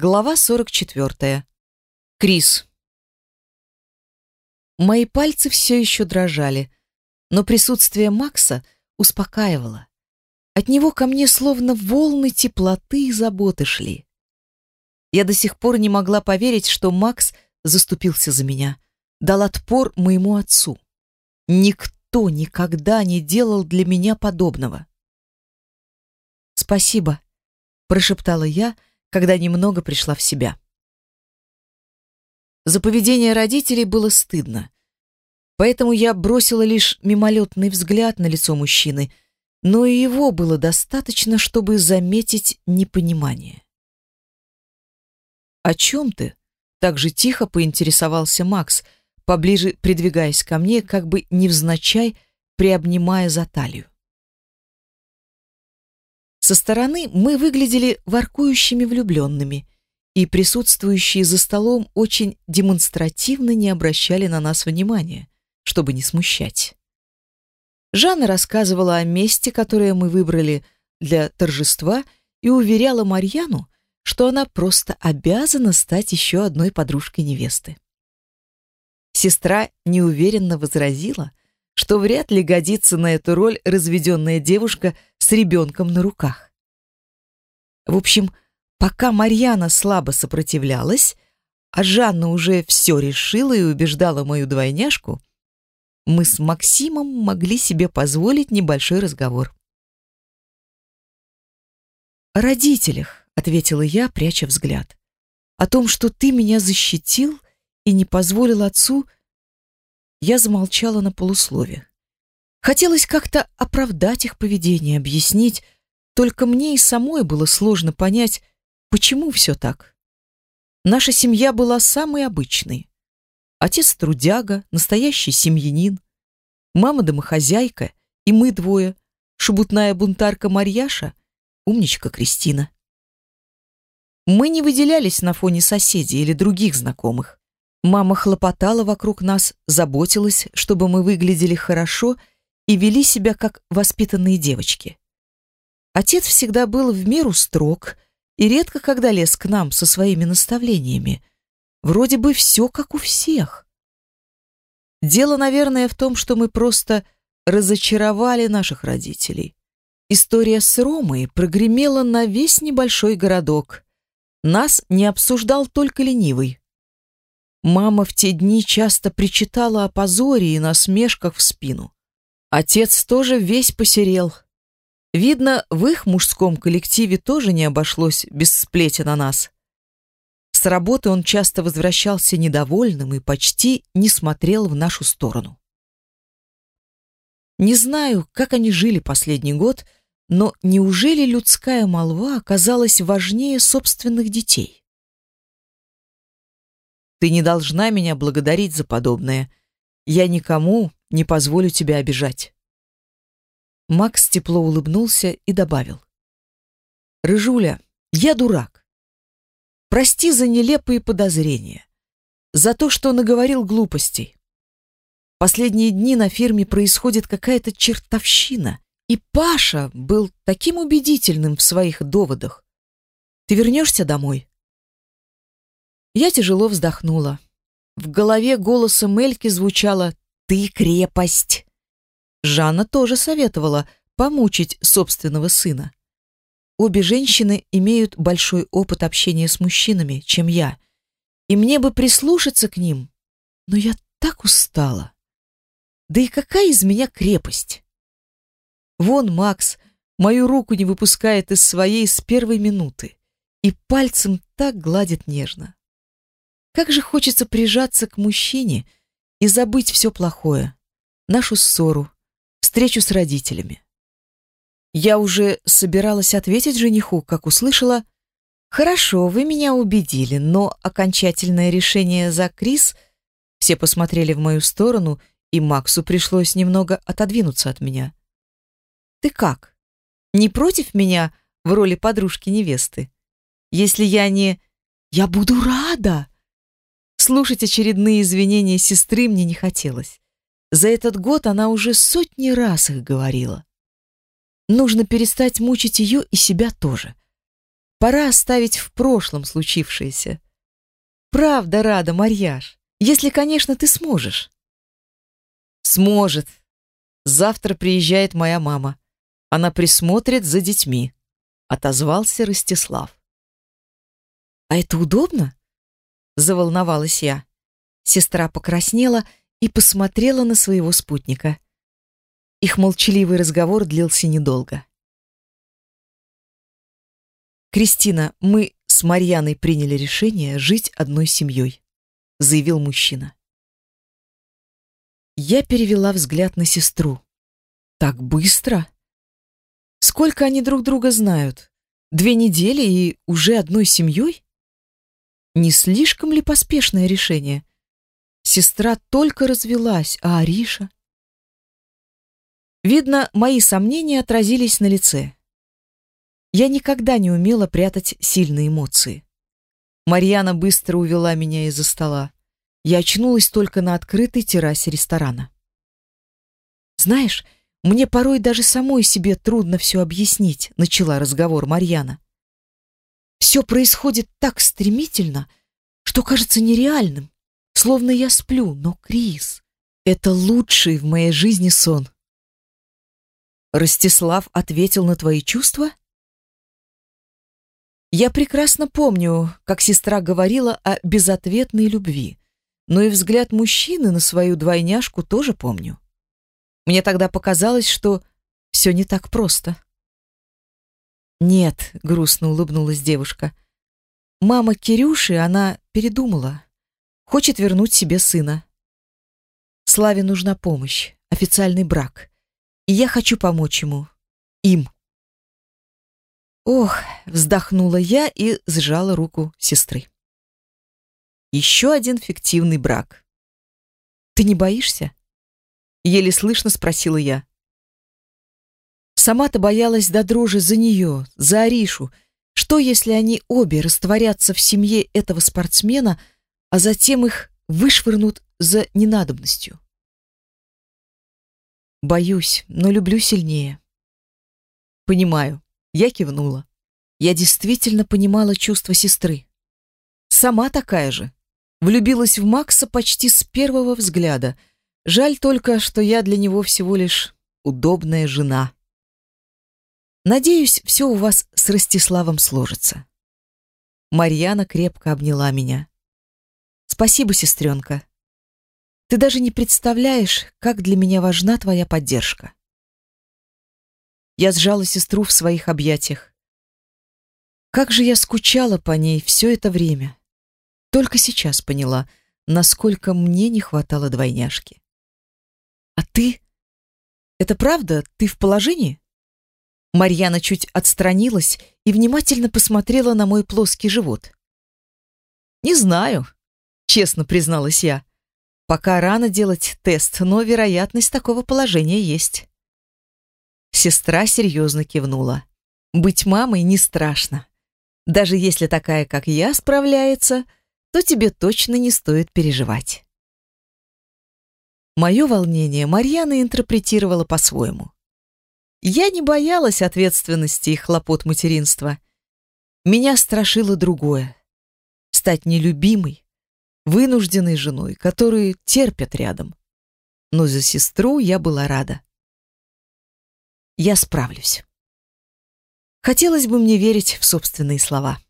Глава 44. Крис. Мои пальцы все еще дрожали, но присутствие Макса успокаивало. От него ко мне словно волны теплоты и заботы шли. Я до сих пор не могла поверить, что Макс заступился за меня, дал отпор моему отцу. Никто никогда не делал для меня подобного. «Спасибо», — прошептала я, — когда немного пришла в себя. За поведение родителей было стыдно. Поэтому я бросила лишь мимолетный взгляд на лицо мужчины, но и его было достаточно, чтобы заметить непонимание. «О чем ты?» — так же тихо поинтересовался Макс, поближе придвигаясь ко мне, как бы невзначай приобнимая за талию. Со стороны мы выглядели воркующими влюбленными, и присутствующие за столом очень демонстративно не обращали на нас внимания, чтобы не смущать. Жанна рассказывала о месте, которое мы выбрали для торжества, и уверяла Марьяну, что она просто обязана стать еще одной подружкой невесты. Сестра неуверенно возразила, что вряд ли годится на эту роль разведенная девушка с ребенком на руках. В общем, пока Марьяна слабо сопротивлялась, а Жанна уже все решила и убеждала мою двойняшку, мы с Максимом могли себе позволить небольшой разговор. «О родителях», — ответила я, пряча взгляд. «О том, что ты меня защитил и не позволил отцу...» Я замолчала на полуслове. Хотелось как-то оправдать их поведение, объяснить, только мне и самой было сложно понять, почему все так. Наша семья была самой обычной. Отец трудяга, настоящий семьянин, мама домохозяйка и мы двое, шебутная бунтарка Марьяша, умничка Кристина. Мы не выделялись на фоне соседей или других знакомых. Мама хлопотала вокруг нас, заботилась, чтобы мы выглядели хорошо и вели себя как воспитанные девочки. Отец всегда был в меру строг и редко когда лез к нам со своими наставлениями. Вроде бы все как у всех. Дело, наверное, в том, что мы просто разочаровали наших родителей. История с Ромой прогремела на весь небольшой городок. Нас не обсуждал только ленивый. Мама в те дни часто причитала о позоре и насмешках в спину. Отец тоже весь посерел. Видно, в их мужском коллективе тоже не обошлось без сплети на нас. С работы он часто возвращался недовольным и почти не смотрел в нашу сторону. Не знаю, как они жили последний год, но неужели людская молва оказалась важнее собственных детей? Ты не должна меня благодарить за подобное. Я никому не позволю тебя обижать. Макс тепло улыбнулся и добавил. Рыжуля, я дурак. Прости за нелепые подозрения. За то, что наговорил глупостей. Последние дни на фирме происходит какая-то чертовщина. И Паша был таким убедительным в своих доводах. Ты вернешься домой? Я тяжело вздохнула. В голове голосом Эльки звучало ты крепость. Жанна тоже советовала помучить собственного сына. Обе женщины имеют большой опыт общения с мужчинами, чем я, и мне бы прислушаться к ним, но я так устала. Да и какая из меня крепость? Вон Макс мою руку не выпускает из своей с первой минуты и пальцем так гладит нежно. Как же хочется прижаться к мужчине, и забыть все плохое, нашу ссору, встречу с родителями. Я уже собиралась ответить жениху, как услышала «Хорошо, вы меня убедили, но окончательное решение за Крис...» Все посмотрели в мою сторону, и Максу пришлось немного отодвинуться от меня. «Ты как? Не против меня в роли подружки-невесты? Если я не...» «Я буду рада!» Слушать очередные извинения сестры мне не хотелось. За этот год она уже сотни раз их говорила. Нужно перестать мучить ее и себя тоже. пора оставить в прошлом случившееся. Правда рада, Марьяш, если, конечно, ты сможешь. Сможет. Завтра приезжает моя мама. Она присмотрит за детьми, отозвался Ростислав. А это удобно? Заволновалась я. Сестра покраснела и посмотрела на своего спутника. Их молчаливый разговор длился недолго. «Кристина, мы с Марьяной приняли решение жить одной семьей», — заявил мужчина. Я перевела взгляд на сестру. «Так быстро? Сколько они друг друга знают? Две недели и уже одной семьей? Не слишком ли поспешное решение? Сестра только развелась, а Ариша? Видно, мои сомнения отразились на лице. Я никогда не умела прятать сильные эмоции. Марьяна быстро увела меня из-за стола. Я очнулась только на открытой террасе ресторана. Знаешь, мне порой даже самой себе трудно все объяснить, начала разговор Марьяна. Все происходит так стремительно, что кажется нереальным, словно я сплю, но Крис, это лучший в моей жизни сон. Ростислав ответил на твои чувства? Я прекрасно помню, как сестра говорила о безответной любви, но и взгляд мужчины на свою двойняшку тоже помню. Мне тогда показалось, что все не так просто. Нет, грустно улыбнулась девушка. Мама Кирюши, она передумала. Хочет вернуть себе сына. Славе нужна помощь, официальный брак. И я хочу помочь ему. Им. Ох, вздохнула я и сжала руку сестры. Еще один фиктивный брак. Ты не боишься? Еле слышно спросила я. Сама-то боялась до дрожи за нее, за Аришу. Что, если они обе растворятся в семье этого спортсмена, а затем их вышвырнут за ненадобностью? Боюсь, но люблю сильнее. Понимаю. Я кивнула. Я действительно понимала чувства сестры. Сама такая же. Влюбилась в Макса почти с первого взгляда. Жаль только, что я для него всего лишь удобная жена. Надеюсь, все у вас с Ростиславом сложится. Марьяна крепко обняла меня. Спасибо, сестренка. Ты даже не представляешь, как для меня важна твоя поддержка. Я сжала сестру в своих объятиях. Как же я скучала по ней все это время. Только сейчас поняла, насколько мне не хватало двойняшки. А ты? Это правда? Ты в положении? Марьяна чуть отстранилась и внимательно посмотрела на мой плоский живот. Не знаю, честно призналась я. Пока рано делать тест, но вероятность такого положения есть. Сестра серьезно кивнула. Быть мамой не страшно. Даже если такая, как я, справляется, то тебе точно не стоит переживать. Мое волнение Марьяна интерпретировала по-своему. Я не боялась ответственности и хлопот материнства. Меня страшило другое — стать нелюбимой, вынужденной женой, которые терпят рядом. Но за сестру я была рада. Я справлюсь. Хотелось бы мне верить в собственные слова.